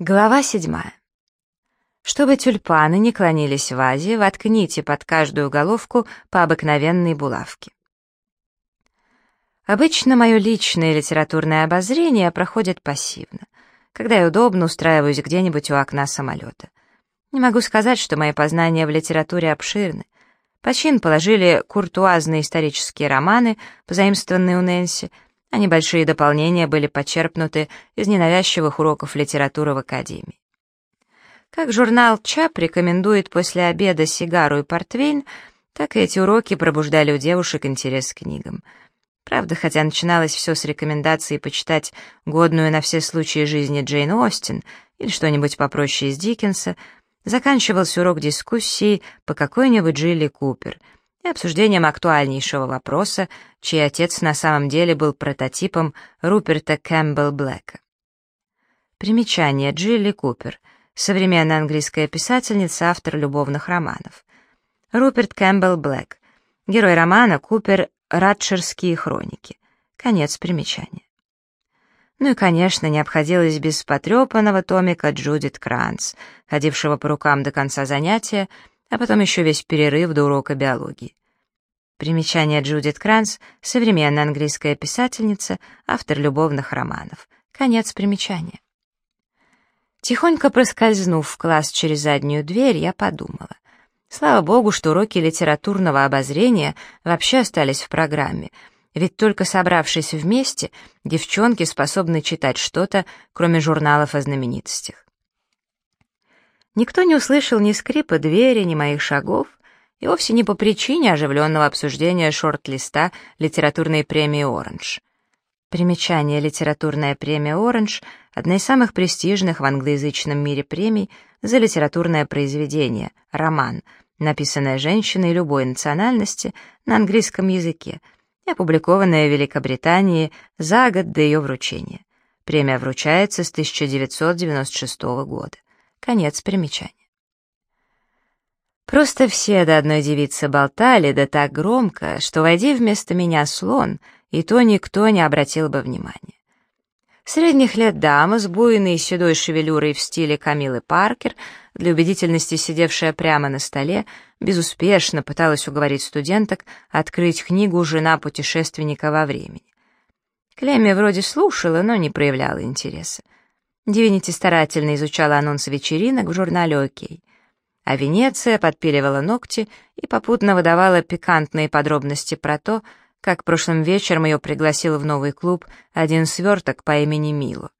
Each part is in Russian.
Глава седьмая. Чтобы тюльпаны не клонились в вазе, воткните под каждую головку по обыкновенной булавке. Обычно мое личное литературное обозрение проходит пассивно, когда я удобно устраиваюсь где-нибудь у окна самолета. Не могу сказать, что мои познания в литературе обширны. Почин положили куртуазные исторические романы, позаимствованные у Нэнси, а небольшие дополнения были почерпнуты из ненавязчивых уроков литературы в Академии. Как журнал «ЧАП» рекомендует после обеда сигару и портвейн, так и эти уроки пробуждали у девушек интерес к книгам. Правда, хотя начиналось все с рекомендации почитать годную на все случаи жизни Джейн Остин или что-нибудь попроще из Диккенса, заканчивался урок дискуссии по какой-нибудь Джилли Купер — и обсуждением актуальнейшего вопроса, чей отец на самом деле был прототипом Руперта Кэмпбелл Блэка. Примечание Джилли Купер, современная английская писательница, автор любовных романов. Руперт Кэмпбелл Блэк, герой романа Купер «Радширские хроники». Конец примечания. Ну и, конечно, не обходилось без потрепанного томика Джудит Кранц, ходившего по рукам до конца занятия, а потом еще весь перерыв до урока биологии. Примечание Джудит Кранц — современная английская писательница, автор любовных романов. Конец примечания. Тихонько проскользнув в класс через заднюю дверь, я подумала. Слава богу, что уроки литературного обозрения вообще остались в программе, ведь только собравшись вместе, девчонки способны читать что-то, кроме журналов о знаменитостях. Никто не услышал ни скрипа двери, ни моих шагов, и вовсе не по причине оживленного обсуждения шорт-листа литературной премии «Оранж». Примечание «Литературная премия «Оранж» — одна из самых престижных в англоязычном мире премий за литературное произведение, роман, написанное женщиной любой национальности на английском языке и опубликованное в Великобритании за год до ее вручения. Премия вручается с 1996 года. Конец примечания. Просто все до одной девицы болтали, да так громко, что, войди вместо меня слон, и то никто не обратил бы внимания. Средних лет дама с буйной и седой шевелюрой в стиле Камилы Паркер, для убедительности сидевшая прямо на столе, безуспешно пыталась уговорить студенток открыть книгу «Жена путешественника во времени». Клемми вроде слушала, но не проявляла интереса. Дивинити старательно изучала анонс вечеринок в журнале «Окей». А Венеция подпиливала ногти и попутно выдавала пикантные подробности про то, как прошлым вечером ее пригласил в новый клуб один сверток по имени Мило.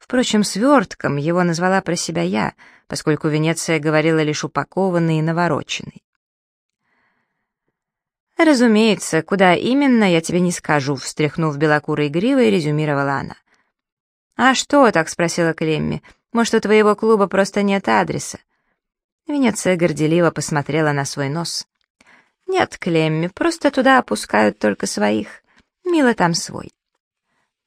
Впрочем, свертком его назвала про себя я, поскольку Венеция говорила лишь упакованный и навороченный. «Разумеется, куда именно, я тебе не скажу», — встряхнув белокурой гривой, резюмировала она. «А что?» — так спросила Клемми. «Может, у твоего клуба просто нет адреса?» Венеция горделиво посмотрела на свой нос. «Нет, Клемми, просто туда опускают только своих. Мило там свой».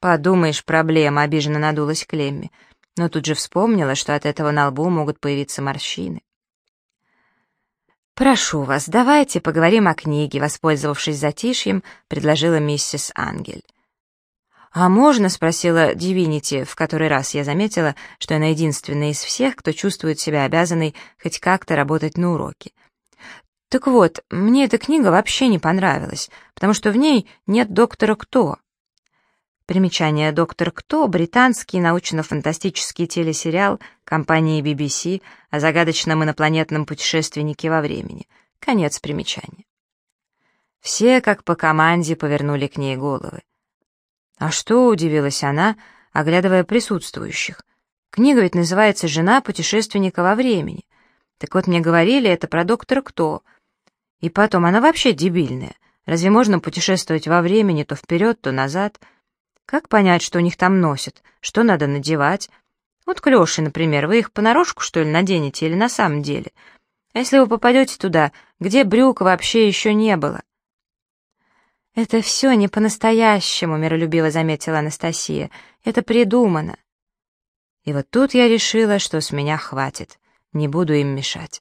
«Подумаешь, проблема», — обиженно надулась Клемми, но тут же вспомнила, что от этого на лбу могут появиться морщины. «Прошу вас, давайте поговорим о книге», — воспользовавшись затишьем, предложила миссис Ангель. «А можно?» — спросила Дивинити, в который раз я заметила, что она единственная из всех, кто чувствует себя обязанной хоть как-то работать на уроке. «Так вот, мне эта книга вообще не понравилась, потому что в ней нет доктора Кто». Примечание «Доктор Кто» — британский научно-фантастический телесериал компании BBC о загадочном инопланетном путешественнике во времени. Конец примечания. Все, как по команде, повернули к ней головы. «А что?» — удивилась она, оглядывая присутствующих. «Книга ведь называется «Жена путешественника во времени». Так вот, мне говорили, это про доктора Кто. И потом, она вообще дебильная. Разве можно путешествовать во времени то вперед, то назад? Как понять, что у них там носят? Что надо надевать? Вот клёши, например, вы их понарошку, что ли, наденете или на самом деле? А если вы попадете туда, где брюк вообще еще не было? «Это все не по-настоящему», — миролюбиво заметила Анастасия. «Это придумано». И вот тут я решила, что с меня хватит, не буду им мешать.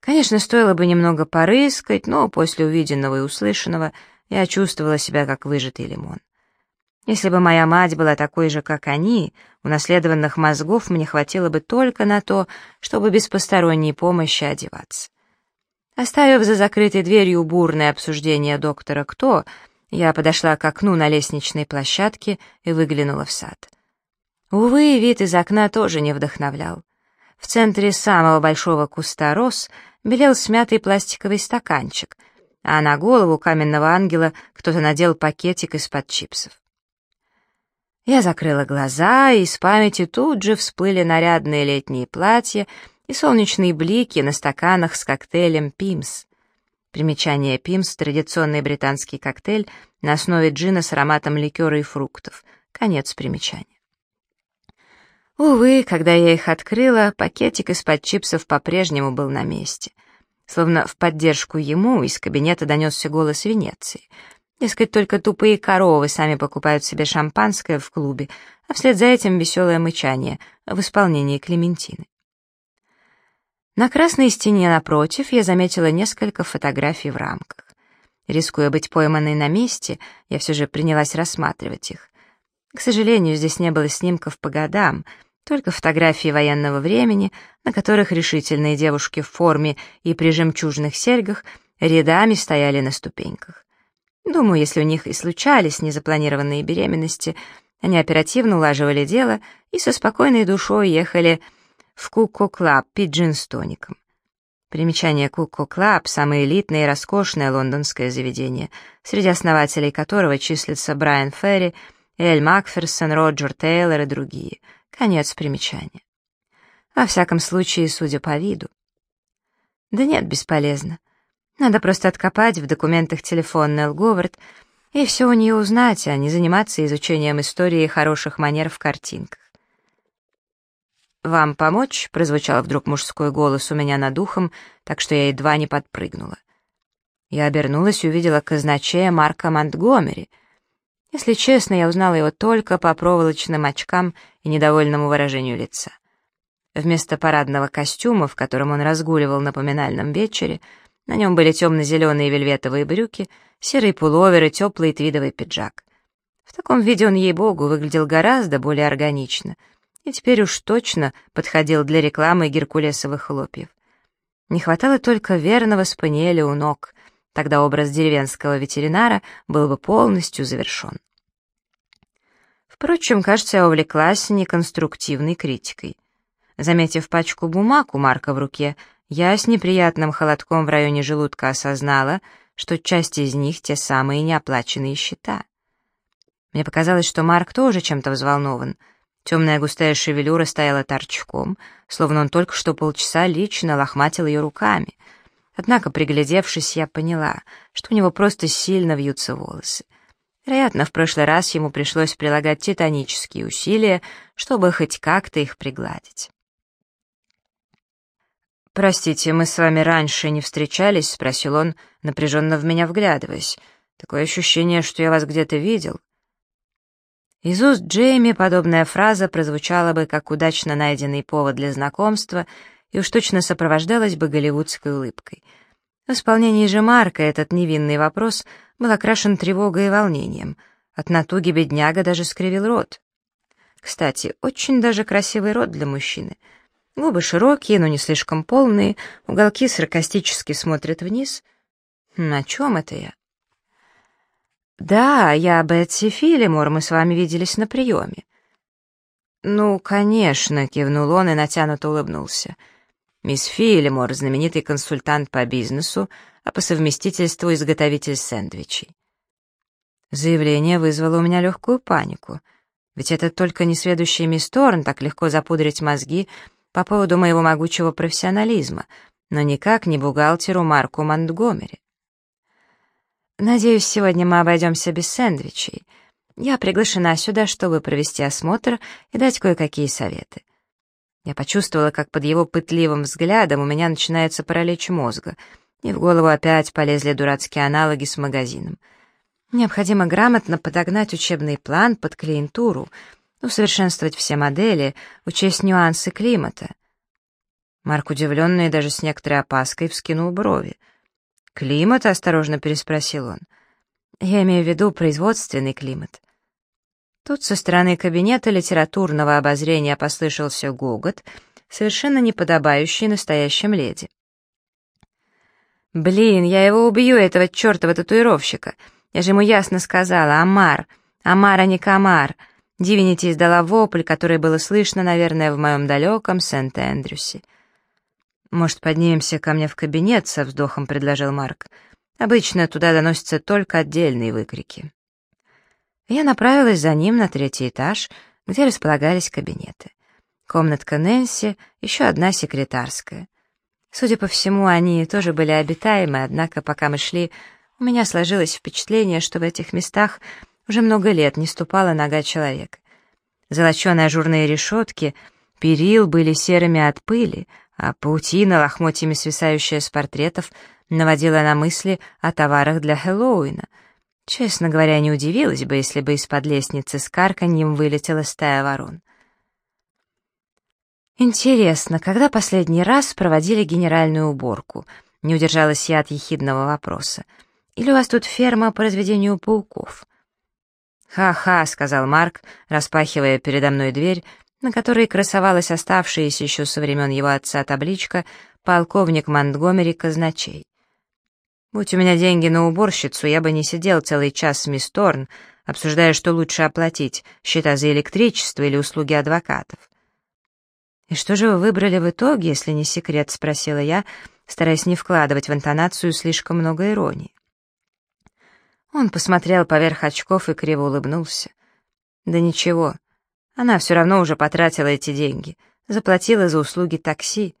Конечно, стоило бы немного порыскать, но после увиденного и услышанного я чувствовала себя как выжатый лимон. Если бы моя мать была такой же, как они, унаследованных мозгов мне хватило бы только на то, чтобы без посторонней помощи одеваться. Оставив за закрытой дверью бурное обсуждение доктора «Кто», я подошла к окну на лестничной площадке и выглянула в сад. Увы, вид из окна тоже не вдохновлял. В центре самого большого куста роз белел смятый пластиковый стаканчик, а на голову каменного ангела кто-то надел пакетик из-под чипсов. Я закрыла глаза, и из памяти тут же всплыли нарядные летние платья и солнечные блики на стаканах с коктейлем «Пимс». Примечание «Пимс» — традиционный британский коктейль на основе джина с ароматом ликера и фруктов. Конец примечания. Увы, когда я их открыла, пакетик из-под чипсов по-прежнему был на месте. Словно в поддержку ему из кабинета донесся голос Венеции. Дескать, только тупые коровы сами покупают себе шампанское в клубе, а вслед за этим веселое мычание в исполнении Клементины. На красной стене напротив я заметила несколько фотографий в рамках. Рискуя быть пойманной на месте, я все же принялась рассматривать их. К сожалению, здесь не было снимков по годам, только фотографии военного времени, на которых решительные девушки в форме и при жемчужных серьгах рядами стояли на ступеньках. Думаю, если у них и случались незапланированные беременности, они оперативно улаживали дело и со спокойной душой ехали в Куко Клаб пить джин с тоником. Примечание Куко Клаб — самое элитное и роскошное лондонское заведение, среди основателей которого числятся Брайан Ферри, Эль Макферсон, Роджер Тейлор и другие. Конец примечания. Во всяком случае, судя по виду. Да нет, бесполезно. Надо просто откопать в документах телефон Нелл Говард и все у нее узнать, а не заниматься изучением истории хороших манер в картинках. «Вам помочь?» — прозвучал вдруг мужской голос у меня над ухом, так что я едва не подпрыгнула. Я обернулась и увидела казначея Марка Монтгомери. Если честно, я узнала его только по проволочным очкам и недовольному выражению лица. Вместо парадного костюма, в котором он разгуливал на поминальном вечере, на нем были темно-зеленые вельветовые брюки, серый пуловер и теплый твидовый пиджак. В таком виде он, ей-богу, выглядел гораздо более органично — и теперь уж точно подходил для рекламы геркулесовых хлопьев. Не хватало только верного спаниеля у ног, тогда образ деревенского ветеринара был бы полностью завершен. Впрочем, кажется, я увлеклась неконструктивной критикой. Заметив пачку бумаг у Марка в руке, я с неприятным холодком в районе желудка осознала, что часть из них — те самые неоплаченные счета. Мне показалось, что Марк тоже чем-то взволнован — Темная густая шевелюра стояла торчком, словно он только что полчаса лично лохматил ее руками. Однако, приглядевшись, я поняла, что у него просто сильно вьются волосы. Вероятно, в прошлый раз ему пришлось прилагать титанические усилия, чтобы хоть как-то их пригладить. «Простите, мы с вами раньше не встречались?» — спросил он, напряженно в меня вглядываясь. «Такое ощущение, что я вас где-то видел». Из уст Джейми подобная фраза прозвучала бы как удачно найденный повод для знакомства и уж точно сопровождалась бы голливудской улыбкой. В исполнении же Марка этот невинный вопрос был окрашен тревогой и волнением. От натуги бедняга даже скривил рот. Кстати, очень даже красивый рот для мужчины. Губы широкие, но не слишком полные, уголки саркастически смотрят вниз. О чем это я? «Да, я Бетси Филимор, мы с вами виделись на приеме». «Ну, конечно», — кивнул он и натянуто улыбнулся. «Мисс Филимор, знаменитый консультант по бизнесу, а по совместительству изготовитель сэндвичей». Заявление вызвало у меня легкую панику. Ведь это только несведущий мисс Торн так легко запудрить мозги по поводу моего могучего профессионализма, но никак не бухгалтеру Марку Монтгомери. Надеюсь, сегодня мы обойдемся без сэндвичей. Я приглашена сюда, чтобы провести осмотр и дать кое-какие советы. Я почувствовала, как под его пытливым взглядом у меня начинается паралич мозга, и в голову опять полезли дурацкие аналоги с магазином. Необходимо грамотно подогнать учебный план под клиентуру, усовершенствовать все модели, учесть нюансы климата. Марк, удивленный даже с некоторой опаской, вскинул брови — «Климат?» — осторожно переспросил он. «Я имею в виду производственный климат». Тут со стороны кабинета литературного обозрения послышался гогот, совершенно неподобающий настоящим леди. «Блин, я его убью, этого чертова татуировщика! Я же ему ясно сказала, Амар! Амар, а не Камар!» Дивинити издала вопль, который было слышно, наверное, в моем далеком Сент-Эндрюсе. «Может, поднимемся ко мне в кабинет?» — со вздохом предложил Марк. «Обычно туда доносятся только отдельные выкрики». Я направилась за ним на третий этаж, где располагались кабинеты. Комнатка Нэнси, еще одна секретарская. Судя по всему, они тоже были обитаемы, однако пока мы шли, у меня сложилось впечатление, что в этих местах уже много лет не ступала нога человека. Золоченые ажурные решетки, перил были серыми от пыли, а паутина, лохмотьями свисающая с портретов, наводила на мысли о товарах для Хэллоуина — Честно говоря, не удивилась бы, если бы из-под лестницы с карканьем вылетела стая ворон. «Интересно, когда последний раз проводили генеральную уборку?» Не удержалась я от ехидного вопроса. «Или у вас тут ферма по разведению пауков?» «Ха-ха», — сказал Марк, распахивая передо мной дверь, на которой красовалась оставшаяся еще со времен его отца табличка «Полковник Монтгомери Казначей». Будь у меня деньги на уборщицу, я бы не сидел целый час с мисс Торн, обсуждая, что лучше оплатить, счета за электричество или услуги адвокатов. «И что же вы выбрали в итоге, если не секрет?» — спросила я, стараясь не вкладывать в интонацию слишком много иронии. Он посмотрел поверх очков и криво улыбнулся. «Да ничего, она все равно уже потратила эти деньги, заплатила за услуги такси.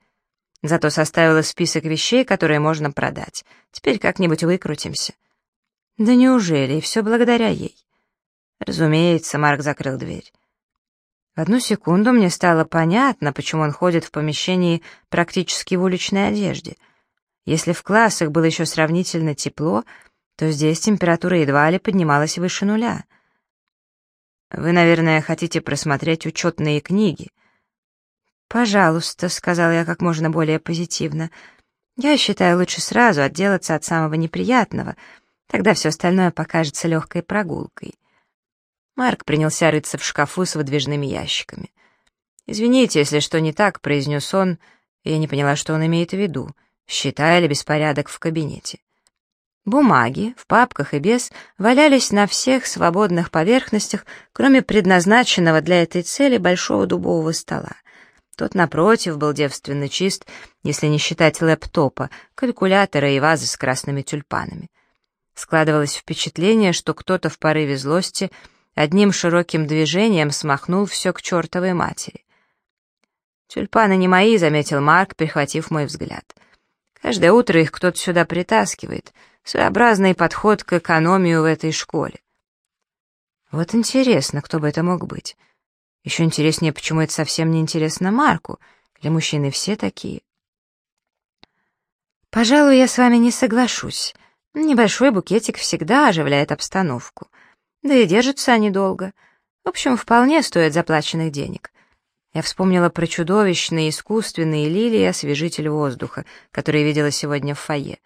Зато составила список вещей, которые можно продать. Теперь как-нибудь выкрутимся. Да неужели? И все благодаря ей. Разумеется, Марк закрыл дверь. В одну секунду мне стало понятно, почему он ходит в помещении практически в уличной одежде. Если в классах было еще сравнительно тепло, то здесь температура едва ли поднималась выше нуля. Вы, наверное, хотите просмотреть учетные книги. «Пожалуйста», — сказала я как можно более позитивно. «Я считаю, лучше сразу отделаться от самого неприятного, тогда все остальное покажется легкой прогулкой». Марк принялся рыться в шкафу с выдвижными ящиками. «Извините, если что не так», — произнес он, я не поняла, что он имеет в виду, счета или беспорядок в кабинете. Бумаги, в папках и без, валялись на всех свободных поверхностях, кроме предназначенного для этой цели большого дубового стола. Тот, напротив, был девственно чист, если не считать лэптопа, калькулятора и вазы с красными тюльпанами. Складывалось впечатление, что кто-то в порыве злости одним широким движением смахнул все к чертовой матери. «Тюльпаны не мои», — заметил Марк, перехватив мой взгляд. «Каждое утро их кто-то сюда притаскивает. Своеобразный подход к экономию в этой школе». «Вот интересно, кто бы это мог быть?» Еще интереснее, почему это совсем не интересно Марку. Для мужчины все такие. Пожалуй, я с вами не соглашусь. Небольшой букетик всегда оживляет обстановку. Да и держатся они долго. В общем, вполне стоят заплаченных денег. Я вспомнила про чудовищные искусственные лилии освежитель воздуха, которые видела сегодня в фойе.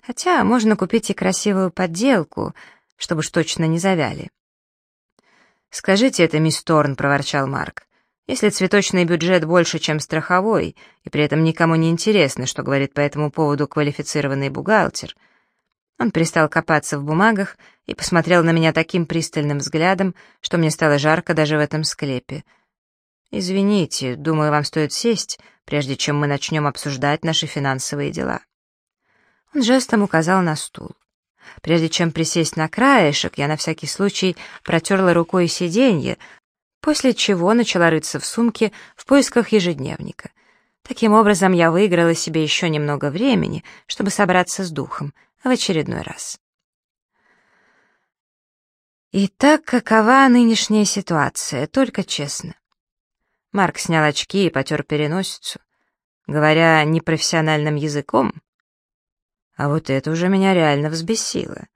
Хотя можно купить и красивую подделку, чтобы уж точно не завяли. «Скажите это, мисс Торн», — проворчал Марк. «Если цветочный бюджет больше, чем страховой, и при этом никому не интересно, что говорит по этому поводу квалифицированный бухгалтер». Он перестал копаться в бумагах и посмотрел на меня таким пристальным взглядом, что мне стало жарко даже в этом склепе. «Извините, думаю, вам стоит сесть, прежде чем мы начнем обсуждать наши финансовые дела». Он жестом указал на стул. Прежде чем присесть на краешек, я на всякий случай протерла рукой сиденье, после чего начала рыться в сумке в поисках ежедневника. Таким образом, я выиграла себе еще немного времени, чтобы собраться с духом в очередной раз. Итак, какова нынешняя ситуация, только честно. Марк снял очки и потер переносицу. Говоря непрофессиональным языком, а вот это уже меня реально взбесило.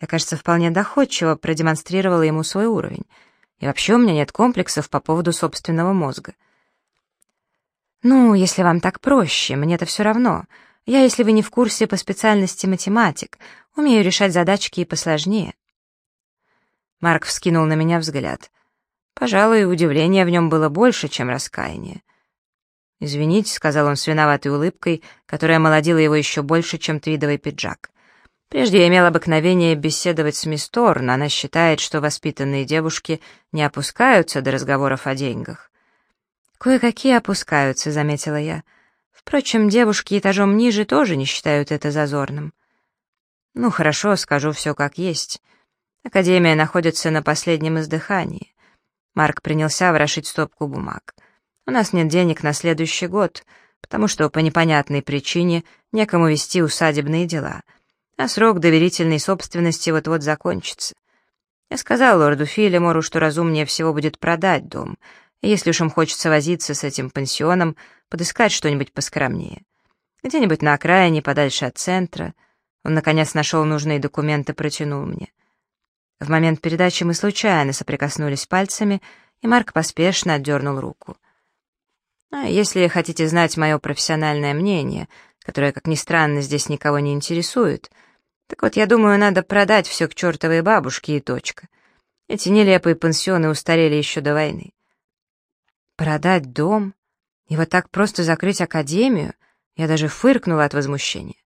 Я, кажется, вполне доходчиво продемонстрировала ему свой уровень. И вообще у меня нет комплексов по поводу собственного мозга. «Ну, если вам так проще, мне-то все равно. Я, если вы не в курсе по специальности математик, умею решать задачки и посложнее». Марк вскинул на меня взгляд. Пожалуй, удивления в нем было больше, чем раскаяние. «Извините», — сказал он с виноватой улыбкой, которая молодила его еще больше, чем твидовый пиджак. «Прежде я имел обыкновение беседовать с мисс Торн. Она считает, что воспитанные девушки не опускаются до разговоров о деньгах». «Кое-какие опускаются», — заметила я. «Впрочем, девушки этажом ниже тоже не считают это зазорным». «Ну, хорошо, скажу все как есть. Академия находится на последнем издыхании». Марк принялся ворошить стопку бумаг. У нас нет денег на следующий год, потому что по непонятной причине некому вести усадебные дела, а срок доверительной собственности вот-вот закончится. Я сказал лорду Филимору, что разумнее всего будет продать дом, и если уж им хочется возиться с этим пансионом, подыскать что-нибудь поскромнее. Где-нибудь на окраине, подальше от центра. Он, наконец, нашел нужные документы, протянул мне. В момент передачи мы случайно соприкоснулись пальцами, и Марк поспешно отдернул руку. А если хотите знать мое профессиональное мнение, которое, как ни странно, здесь никого не интересует, так вот, я думаю, надо продать все к чертовой бабушке и точка. Эти нелепые пансионы устарели еще до войны. Продать дом? И вот так просто закрыть академию? Я даже фыркнула от возмущения.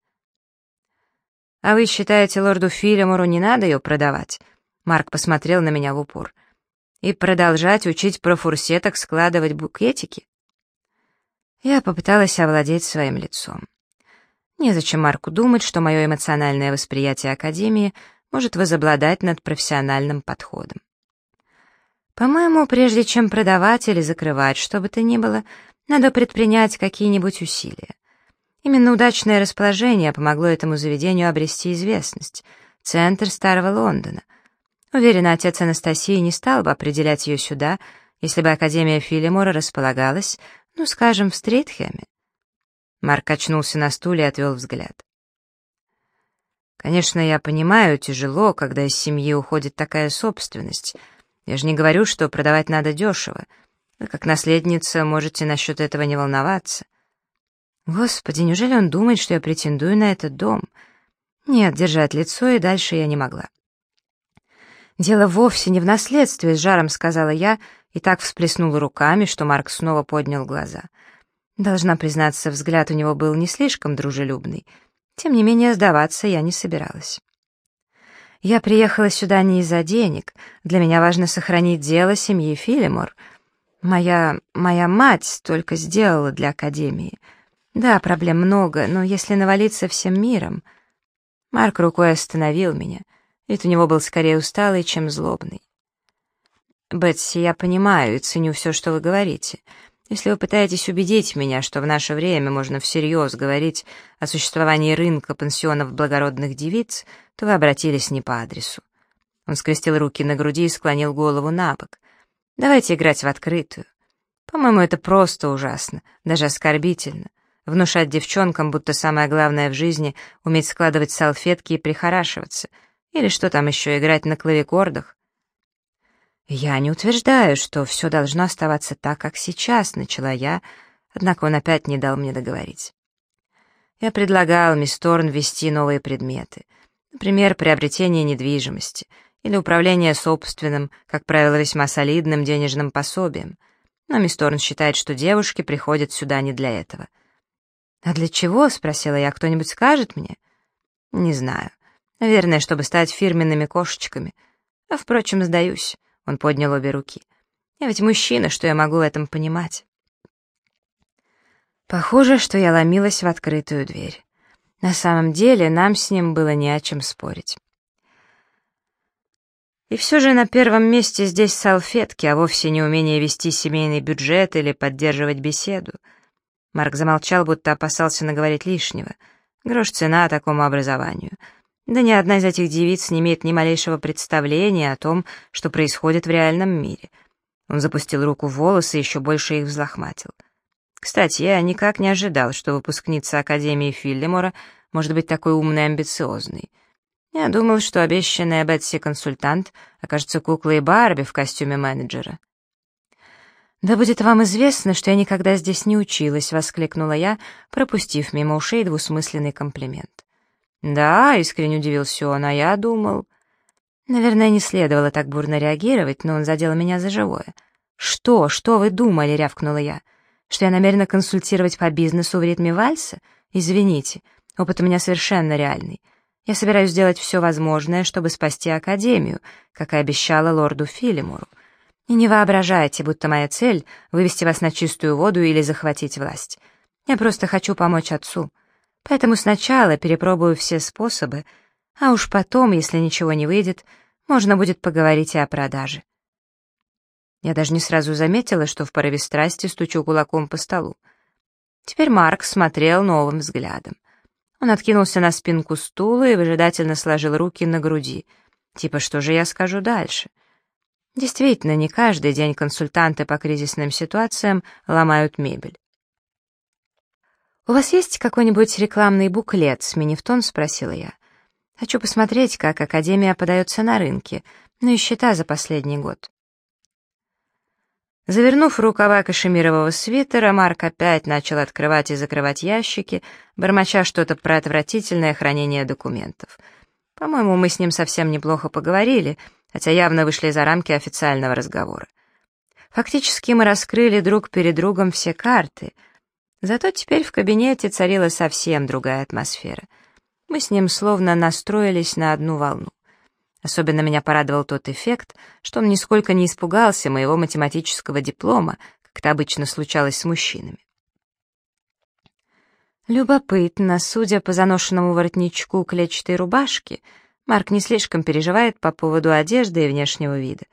«А вы считаете, лорду Филимору не надо ее продавать?» Марк посмотрел на меня в упор. «И продолжать учить про фурсеток складывать букетики?» Я попыталась овладеть своим лицом. Незачем Марку думать, что мое эмоциональное восприятие Академии может возобладать над профессиональным подходом. По-моему, прежде чем продавать или закрывать что бы то ни было, надо предпринять какие-нибудь усилия. Именно удачное расположение помогло этому заведению обрести известность. Центр Старого Лондона. Уверена, отец Анастасии не стал бы определять ее сюда, если бы Академия Филимора располагалась ну, скажем, в Стритхэме. Марк очнулся на стуле и отвел взгляд. Конечно, я понимаю, тяжело, когда из семьи уходит такая собственность. Я же не говорю, что продавать надо дешево. Вы, как наследница, можете насчет этого не волноваться. Господи, неужели он думает, что я претендую на этот дом? Нет, держать лицо и дальше я не могла. Дело вовсе не в наследстве, с жаром сказала я, и так всплеснул руками, что Марк снова поднял глаза. Должна признаться, взгляд у него был не слишком дружелюбный. Тем не менее, сдаваться я не собиралась. Я приехала сюда не из-за денег. Для меня важно сохранить дело семьи Филимор. Моя... моя мать столько сделала для Академии. Да, проблем много, но если навалиться всем миром... Марк рукой остановил меня. Вид у него был скорее усталый, чем злобный. «Бетси, я понимаю и ценю все, что вы говорите. Если вы пытаетесь убедить меня, что в наше время можно всерьез говорить о существовании рынка пансионов благородных девиц, то вы обратились не по адресу». Он скрестил руки на груди и склонил голову на бок. «Давайте играть в открытую. По-моему, это просто ужасно, даже оскорбительно. Внушать девчонкам, будто самое главное в жизни — уметь складывать салфетки и прихорашиваться. Или что там еще, играть на клавикордах. «Я не утверждаю, что все должно оставаться так, как сейчас», — начала я, однако он опять не дал мне договорить. Я предлагал мисс Торн ввести новые предметы, например, приобретение недвижимости или управление собственным, как правило, весьма солидным денежным пособием. Но мисс Торн считает, что девушки приходят сюда не для этого. «А для чего?» — спросила я. «Кто-нибудь скажет мне?» «Не знаю. Наверное, чтобы стать фирменными кошечками. А, впрочем, сдаюсь. Он поднял обе руки. «Я ведь мужчина, что я могу в этом понимать?» Похоже, что я ломилась в открытую дверь. На самом деле, нам с ним было не о чем спорить. И все же на первом месте здесь салфетки, а вовсе не умение вести семейный бюджет или поддерживать беседу. Марк замолчал, будто опасался наговорить лишнего. Грош цена такому образованию — да ни одна из этих девиц не имеет ни малейшего представления о том, что происходит в реальном мире. Он запустил руку в волосы и еще больше их взлохматил. Кстати, я никак не ожидал, что выпускница Академии Филлимора может быть такой умной и амбициозной. Я думал, что обещанная Бетси-консультант окажется куклой Барби в костюме менеджера. «Да будет вам известно, что я никогда здесь не училась», — воскликнула я, пропустив мимо ушей двусмысленный комплимент. «Да», — искренне удивился он, — «а я думал...» Наверное, не следовало так бурно реагировать, но он задел меня за живое. «Что? Что вы думали?» — рявкнула я. «Что я намерена консультировать по бизнесу в ритме вальса? Извините, опыт у меня совершенно реальный. Я собираюсь сделать все возможное, чтобы спасти Академию, как и обещала лорду Филимору. И не воображайте, будто моя цель — вывести вас на чистую воду или захватить власть. Я просто хочу помочь отцу. Поэтому сначала перепробую все способы, а уж потом, если ничего не выйдет, можно будет поговорить и о продаже. Я даже не сразу заметила, что в порыве страсти стучу кулаком по столу. Теперь Марк смотрел новым взглядом. Он откинулся на спинку стула и выжидательно сложил руки на груди. Типа, что же я скажу дальше? Действительно, не каждый день консультанты по кризисным ситуациям ломают мебель. «У вас есть какой-нибудь рекламный буклет?» — сменив тон, спросила я. «Хочу посмотреть, как Академия подается на рынке, ну и счета за последний год». Завернув рукава кашемирового свитера, Марк опять начал открывать и закрывать ящики, бормоча что-то про отвратительное хранение документов. По-моему, мы с ним совсем неплохо поговорили, хотя явно вышли за рамки официального разговора. Фактически мы раскрыли друг перед другом все карты. Зато теперь в кабинете царила совсем другая атмосфера. Мы с ним словно настроились на одну волну. Особенно меня порадовал тот эффект, что он нисколько не испугался моего математического диплома, как это обычно случалось с мужчинами. Любопытно, судя по заношенному воротничку клетчатой рубашки, Марк не слишком переживает по поводу одежды и внешнего вида.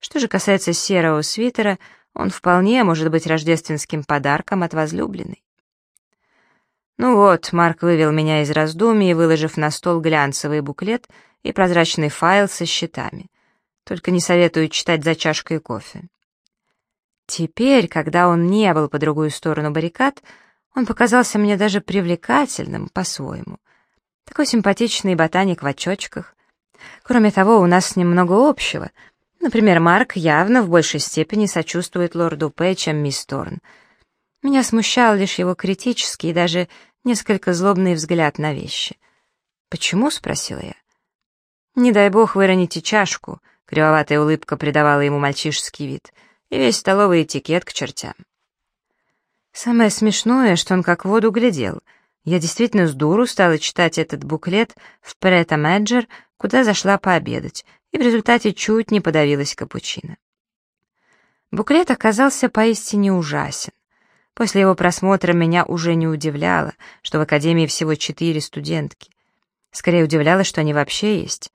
Что же касается серого свитера, он вполне может быть рождественским подарком от возлюбленной. Ну вот, Марк вывел меня из раздумий, выложив на стол глянцевый буклет — и прозрачный файл со счетами. Только не советую читать за чашкой кофе. Теперь, когда он не был по другую сторону баррикад, он показался мне даже привлекательным по-своему. Такой симпатичный ботаник в очочках. Кроме того, у нас с ним много общего. Например, Марк явно в большей степени сочувствует лорду П, чем мисс Торн. Меня смущал лишь его критический и даже несколько злобный взгляд на вещи. «Почему?» — спросила я. «Не дай бог выроните чашку», — кривоватая улыбка придавала ему мальчишеский вид, и весь столовый этикет к чертям. Самое смешное, что он как в воду глядел. Я действительно с дуру стала читать этот буклет в Прета Мэджер, куда зашла пообедать, и в результате чуть не подавилась капучино. Буклет оказался поистине ужасен. После его просмотра меня уже не удивляло, что в Академии всего четыре студентки. Скорее удивляло, что они вообще есть.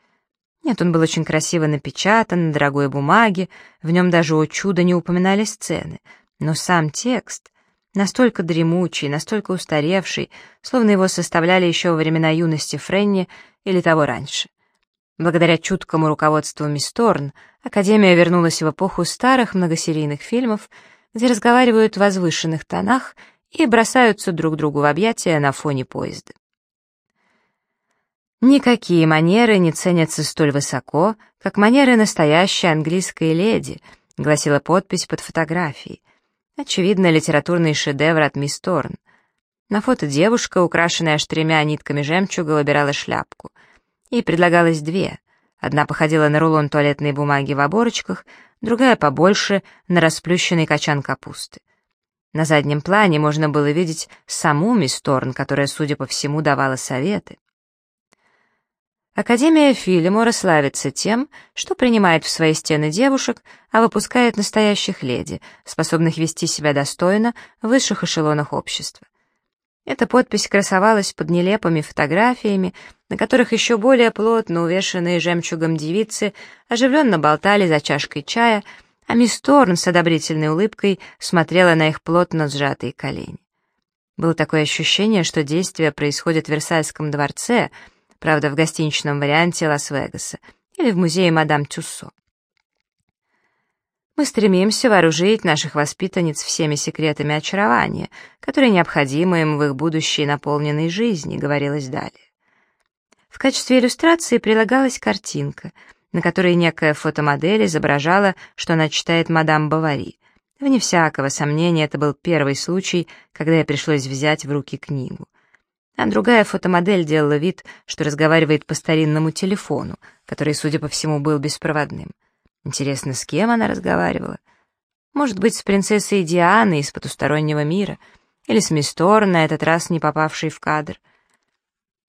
Нет, он был очень красиво напечатан, на дорогой бумаге, в нем даже, о чудо, не упоминали сцены. Но сам текст настолько дремучий, настолько устаревший, словно его составляли еще во времена юности Френни или того раньше. Благодаря чуткому руководству мисс Торн, Академия вернулась в эпоху старых многосерийных фильмов, где разговаривают в возвышенных тонах и бросаются друг другу в объятия на фоне поезда. Никакие манеры не ценятся столь высоко, как манеры настоящей английской леди, гласила подпись под фотографией. Очевидно, литературный шедевр от мисс Торн. На фото девушка, украшенная тремя нитками жемчуга, выбирала шляпку. Ей предлагалось две. Одна походила на рулон туалетной бумаги в оборочках, другая побольше, на расплющенный качан капусты. На заднем плане можно было видеть саму мисс Торн, которая, судя по всему, давала советы. Академия Филимора славится тем, что принимает в свои стены девушек, а выпускает настоящих леди, способных вести себя достойно в высших эшелонах общества. Эта подпись красовалась под нелепыми фотографиями, на которых еще более плотно увешанные жемчугом девицы оживленно болтали за чашкой чая, а мисс Торн с одобрительной улыбкой смотрела на их плотно сжатые колени. Было такое ощущение, что действие происходит в Версальском дворце — правда, в гостиничном варианте Лас-Вегаса, или в музее мадам Тюссо. Мы стремимся вооружить наших воспитанниц всеми секретами очарования, которые необходимы им в их будущей наполненной жизни, говорилось далее. В качестве иллюстрации прилагалась картинка, на которой некая фотомодель изображала, что она читает мадам Бавари. Вне всякого сомнения, это был первый случай, когда ей пришлось взять в руки книгу. а другая фотомодель делала вид, что разговаривает по старинному телефону, который, судя по всему, был беспроводным. Интересно, с кем она разговаривала? Может быть, с принцессой Дианой из потустороннего мира, или с мисс Тор, на этот раз не попавшей в кадр.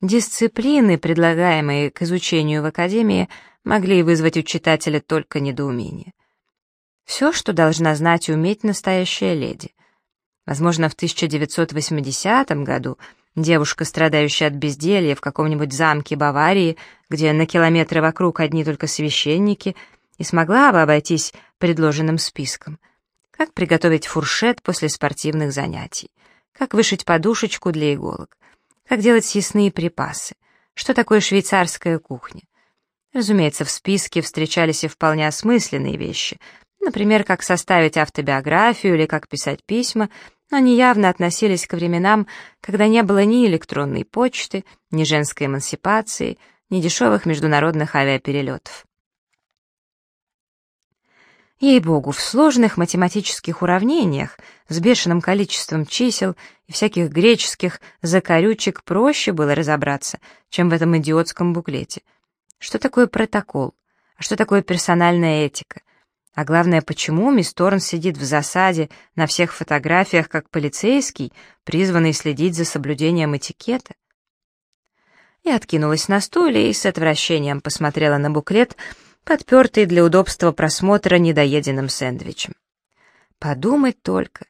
Дисциплины, предлагаемые к изучению в академии, могли вызвать у читателя только недоумение. Все, что должна знать и уметь настоящая леди. Возможно, в 1980 году девушка, страдающая от безделья в каком-нибудь замке Баварии, где на километры вокруг одни только священники, и смогла бы обойтись предложенным списком. Как приготовить фуршет после спортивных занятий, как вышить подушечку для иголок, как делать съестные припасы, что такое швейцарская кухня. Разумеется, в списке встречались и вполне осмысленные вещи, например, как составить автобиографию или как писать письма, но они явно относились к временам, когда не было ни электронной почты, ни женской эмансипации, ни дешевых международных авиаперелетов. Ей-богу, в сложных математических уравнениях с бешеным количеством чисел и всяких греческих закорючек проще было разобраться, чем в этом идиотском буклете. Что такое протокол? А что такое персональная этика? А главное, почему мисс Торн сидит в засаде на всех фотографиях как полицейский, призванный следить за соблюдением этикета? Я откинулась на стуле и с отвращением посмотрела на буклет, подпертый для удобства просмотра недоеденным сэндвичем. Подумать только.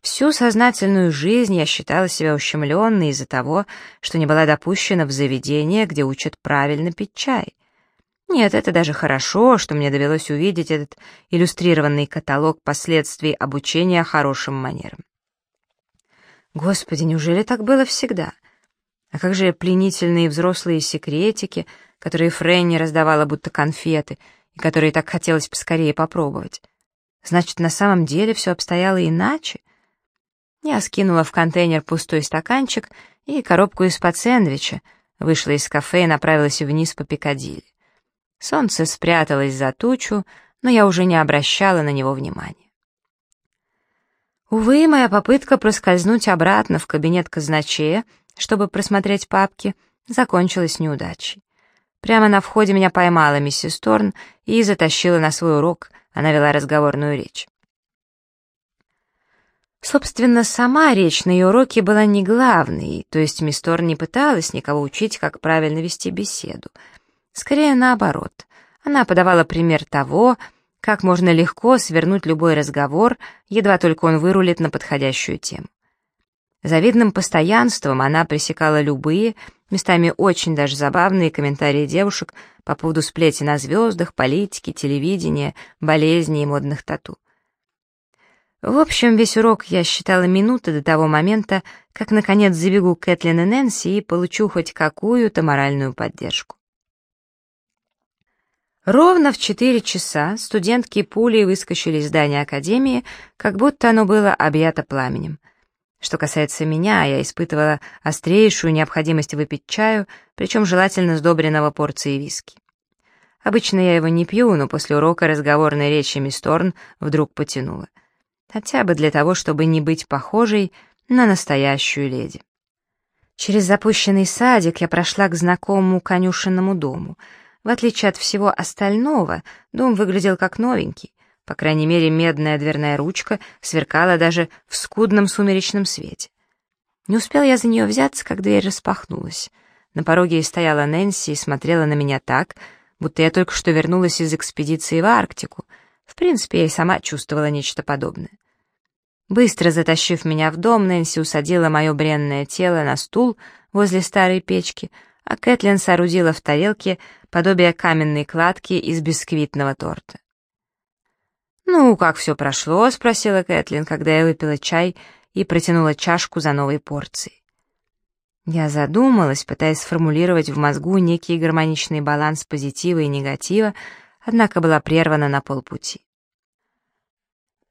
Всю сознательную жизнь я считала себя ущемленной из-за того, что не была допущена в заведение, где учат правильно пить чай. Нет, это даже хорошо, что мне довелось увидеть этот иллюстрированный каталог последствий обучения хорошим манерам. Господи, неужели так было всегда? А как же пленительные взрослые секретики, которые Фрэнни раздавала будто конфеты, и которые так хотелось поскорее попробовать. Значит, на самом деле все обстояло иначе? Я скинула в контейнер пустой стаканчик и коробку из-под сэндвича, вышла из кафе и направилась вниз по Пикадилли. Солнце спряталось за тучу, но я уже не обращала на него внимания. Увы, моя попытка проскользнуть обратно в кабинет казначея, чтобы просмотреть папки, закончилась неудачей. Прямо на входе меня поймала миссис Торн и затащила на свой урок, она вела разговорную речь. Собственно, сама речь на ее уроке была не главной, то есть мисс Торн не пыталась никого учить, как правильно вести беседу. Скорее наоборот, она подавала пример того, как можно легко свернуть любой разговор, едва только он вырулит на подходящую тему. Завидным постоянством она пресекала любые, местами очень даже забавные комментарии девушек по поводу сплетен о звездах, политике, телевидения, болезней и модных тату. В общем, весь урок я считала минуты до того момента, как наконец забегу к Кэтлин и Нэнси и получу хоть какую-то моральную поддержку. Ровно в четыре часа студентки пулей выскочили из здания Академии, как будто оно было объято пламенем — что касается меня, я испытывала острейшую необходимость выпить чаю, причем желательно сдобренного порцией виски. Обычно я его не пью, но после урока разговорной речи мисс Торн вдруг потянула. Хотя бы для того, чтобы не быть похожей на настоящую леди. Через запущенный садик я прошла к знакомому конюшенному дому. В отличие от всего остального, дом выглядел как новенький. По крайней мере, медная дверная ручка сверкала даже в скудном сумеречном свете. Не успел я за нее взяться, как дверь распахнулась. На пороге стояла Нэнси и смотрела на меня так, будто я только что вернулась из экспедиции в Арктику. В принципе, я и сама чувствовала нечто подобное. Быстро затащив меня в дом, Нэнси усадила мое бренное тело на стул возле старой печки, а Кэтлин соорудила в тарелке подобие каменной кладки из бисквитного торта. «Ну, как все прошло?» — спросила Кэтлин, когда я выпила чай и протянула чашку за новой порцией. Я задумалась, пытаясь сформулировать в мозгу некий гармоничный баланс позитива и негатива, однако была прервана на полпути.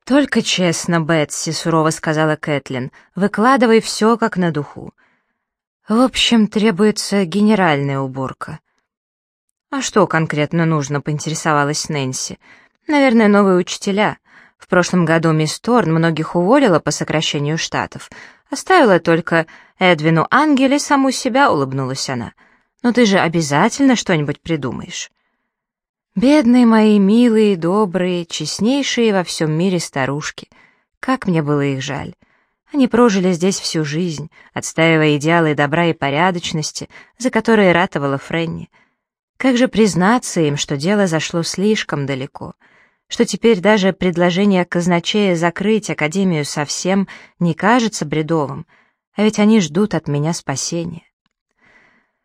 «Только честно, Бетси», — сурово сказала Кэтлин, — «выкладывай все как на духу. В общем, требуется генеральная уборка». «А что конкретно нужно?» — поинтересовалась Нэнси. Наверное, новые учителя. В прошлом году мисс Торн многих уволила по сокращению штатов, Оставила только Эдвину ангеле, саму себя улыбнулась она. «Но ты же обязательно что-нибудь придумаешь». Бедные мои милые, добрые, честнейшие во всем мире старушки. Как мне было их жаль. Они прожили здесь всю жизнь, отстаивая идеалы добра и порядочности, за которые ратовала Френни. Как же признаться им, что дело зашло слишком далеко, что теперь даже предложение казначея закрыть Академию совсем не кажется бредовым, а ведь они ждут от меня спасения.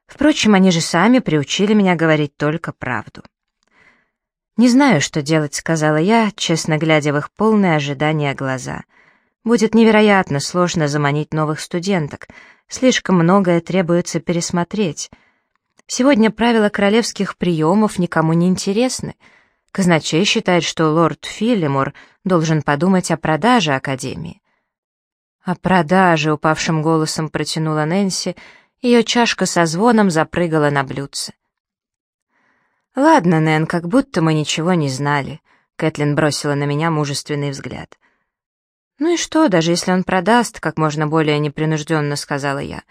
Впрочем, они же сами приучили меня говорить только правду. «Не знаю, что делать», — сказала я, честно глядя в их полное ожидание глаза. «Будет невероятно сложно заманить новых студенток. Слишком многое требуется пересмотреть. Сегодня правила королевских приемов никому не интересны. Казначей считает, что лорд Филлимор должен подумать о продаже Академии». «О продаже», — упавшим голосом протянула Нэнси, ее чашка со звоном запрыгала на блюдце. «Ладно, Нэн, как будто мы ничего не знали», — Кэтлин бросила на меня мужественный взгляд. «Ну и что, даже если он продаст, как можно более непринужденно», — сказала я.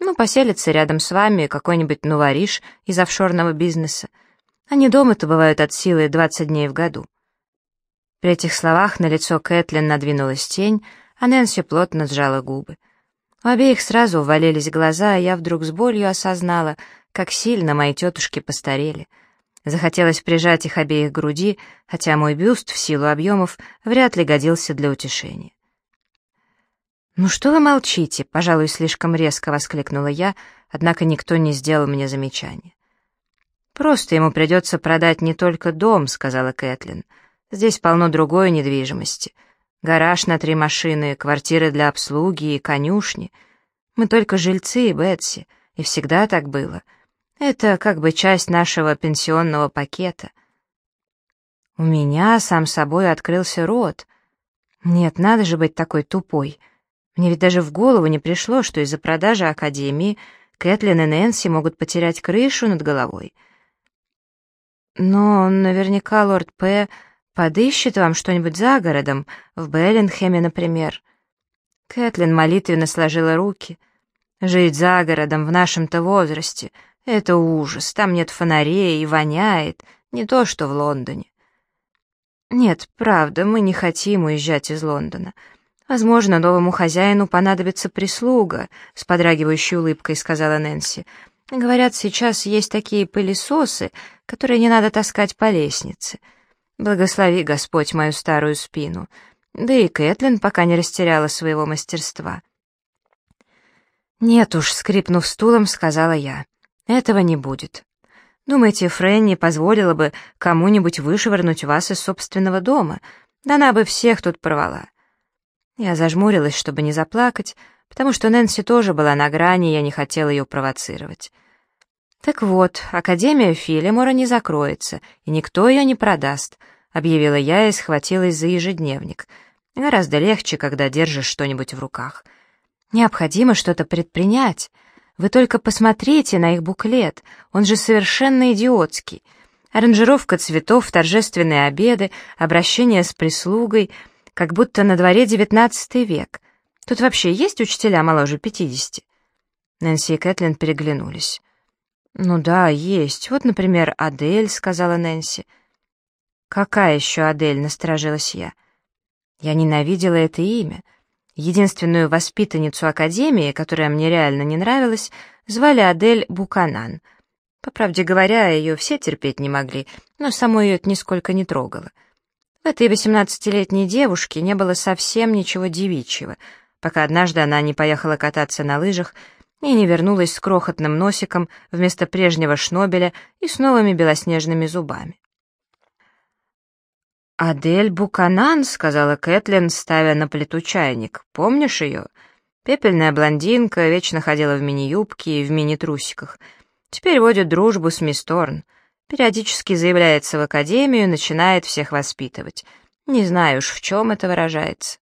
«Ну, поселится рядом с вами какой-нибудь новориш из офшорного бизнеса. Они дома-то бывают от силы 20 дней в году». При этих словах на лицо Кэтлин надвинулась тень, а Нэнси плотно сжала губы. У обеих сразу увалились глаза, а я вдруг с болью осознала, как сильно мои тетушки постарели — Захотелось прижать их обеих к груди, хотя мой бюст в силу объемов вряд ли годился для утешения. «Ну что вы молчите?» — пожалуй, слишком резко воскликнула я, однако никто не сделал мне замечания. «Просто ему придется продать не только дом», — сказала Кэтлин. «Здесь полно другой недвижимости. Гараж на три машины, квартиры для обслуги и конюшни. Мы только жильцы, Бетси, и всегда так было. Это как бы часть нашего пенсионного пакета. У меня сам собой открылся рот. Нет, надо же быть такой тупой. Мне ведь даже в голову не пришло, что из-за продажи Академии Кэтлин и Нэнси могут потерять крышу над головой. Но наверняка лорд П. подыщет вам что-нибудь за городом, в Беллингхэме, например. Кэтлин молитвенно сложила руки. Жить за городом в нашем-то возрасте — это ужас, там нет фонарей и воняет, не то что в Лондоне. Нет, правда, мы не хотим уезжать из Лондона. Возможно, новому хозяину понадобится прислуга, с подрагивающей улыбкой сказала Нэнси. Говорят, сейчас есть такие пылесосы, которые не надо таскать по лестнице. Благослови, Господь, мою старую спину. Да и Кэтлин пока не растеряла своего мастерства. «Нет уж», — скрипнув стулом, сказала я. Этого не будет. Думаете, Фрэнни позволила бы кому-нибудь вышвырнуть вас из собственного дома? Да она бы всех тут порвала. Я зажмурилась, чтобы не заплакать, потому что Нэнси тоже была на грани, и я не хотела ее провоцировать. «Так вот, Академия Филимора не закроется, и никто ее не продаст», — объявила я и схватилась за ежедневник. Гораздо легче, когда держишь что-нибудь в руках. Необходимо что-то предпринять. Вы только посмотрите на их буклет, он же совершенно идиотский. Аранжировка цветов, торжественные обеды, обращение с прислугой, как будто на дворе девятнадцатый век. Тут вообще есть учителя моложе пятидесяти?» Нэнси и Кэтлин переглянулись. «Ну да, есть. Вот, например, Адель», — сказала Нэнси. «Какая еще Адель?» — насторожилась я. Я ненавидела это имя. Единственную воспитанницу Академии, которая мне реально не нравилась, звали Адель Буканан. По правде говоря, ее все терпеть не могли, но само ее это нисколько не трогало. В этой восемнадцатилетней девушке не было совсем ничего девичьего, пока однажды она не поехала кататься на лыжах и не вернулась с крохотным носиком вместо прежнего шнобеля и с новыми белоснежными зубами. «Адель Буканан», — сказала Кэтлин, ставя на плиту чайник. «Помнишь ее? Пепельная блондинка, вечно ходила в мини-юбке и в мини-трусиках. Теперь водит дружбу с мисс Торн. Периодически заявляется в академию, начинает всех воспитывать. Не знаю уж, в чем это выражается».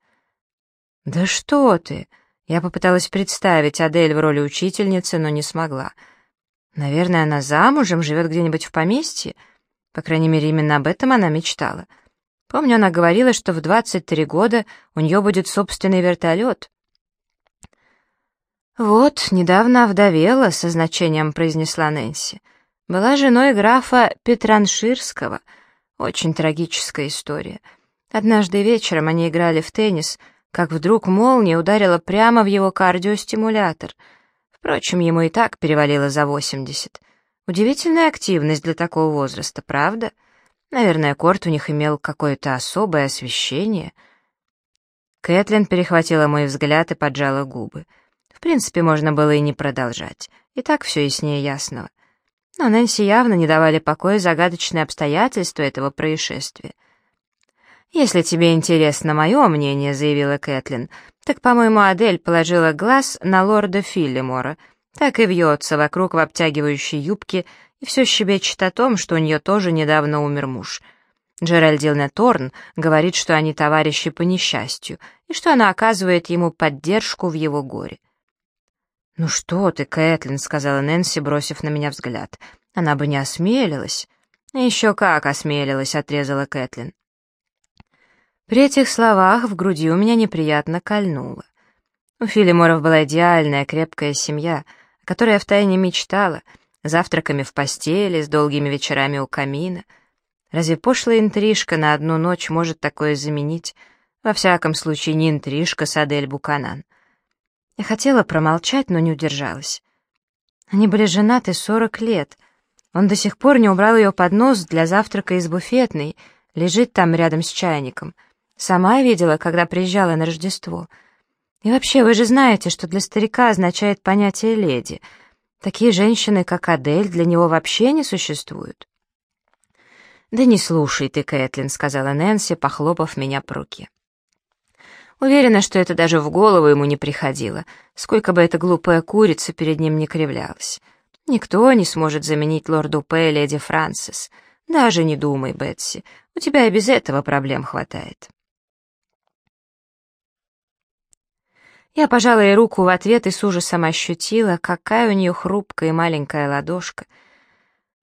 «Да что ты!» Я попыталась представить Адель в роли учительницы, но не смогла. Наверное, она замужем, живет где-нибудь в поместье. По крайней мере, именно об этом она мечтала. Помню, она говорила, что в 23 года у нее будет собственный вертолет. «Вот, недавно овдовела», — со значением произнесла Нэнси. «Была женой графа Петранширского. Очень трагическая история. Однажды вечером они играли в теннис, как вдруг молния ударила прямо в его кардиостимулятор. Впрочем, ему и так перевалило за восемьдесят. Удивительная активность для такого возраста, правда? Наверное, корт у них имел какое-то особое освещение». Кэтлин перехватила мой взгляд и поджала губы. В принципе, можно было и не продолжать. И так все яснее ясного. Но Нэнси явно не давали покоя загадочные обстоятельства этого происшествия. «Если тебе интересно мое мнение», — заявила Кэтлин, «так, по-моему, Адель положила глаз на лорда Филлимора, так и вьется вокруг в обтягивающей юбке и все щебечет о том, что у нее тоже недавно умер муж». Джеральдина Торн говорит, что они товарищи по несчастью, и что она оказывает ему поддержку в его горе. «Ну что ты, Кэтлин», — сказала Нэнси, бросив на меня взгляд. «Она бы не осмелилась». «Еще как осмелилась», — отрезала Кэтлин. При этих словах в груди у меня неприятно кольнуло. У Филиморов была идеальная крепкая семья, о которой я втайне мечтала, завтраками в постели, с долгими вечерами у камина. Разве пошлая интрижка на одну ночь может такое заменить? Во всяком случае, не интрижка с Адель Буканан. Я хотела промолчать, но не удержалась. Они были женаты сорок лет. Он до сих пор не убрал ее поднос для завтрака из буфетной, лежит там рядом с чайником. Сама видела, когда приезжала на Рождество. И вообще, вы же знаете, что для старика означает понятие «леди». Такие женщины, как Адель, для него вообще не существуют. «Да не слушай ты, Кэтлин», — сказала Нэнси, похлопав меня по руке. Уверена, что это даже в голову ему не приходило, сколько бы эта глупая курица перед ним не кривлялась. Никто не сможет заменить лорду П. леди Франсис. Даже не думай, Бетси, у тебя и без этого проблем хватает. Я пожала ей руку в ответ и с ужасом ощутила, какая у нее хрупкая и маленькая ладошка.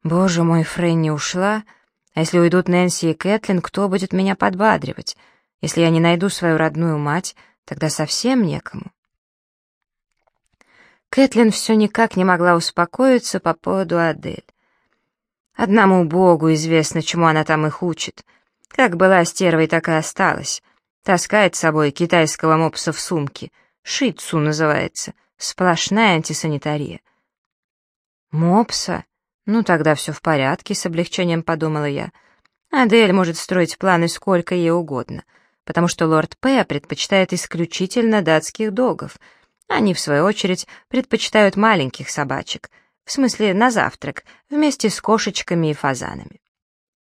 Боже мой, Фрэнни ушла, а если уйдут Нэнси и Кэтлин, кто будет меня подбадривать? Если я не найду свою родную мать, тогда совсем некому. Кэтлин все никак не могла успокоиться по поводу Адель. Одному Богу известно, чему она там их учит. Как была стервой, так и осталась. Таскает с собой китайского мопса в сумке. Шицу называется. Сплошная антисанитария. Мопса? Ну, тогда все в порядке, с облегчением подумала я. Адель может строить планы сколько ей угодно — потому что лорд П. предпочитает исключительно датских догов. Они, в свою очередь, предпочитают маленьких собачек, в смысле на завтрак, вместе с кошечками и фазанами.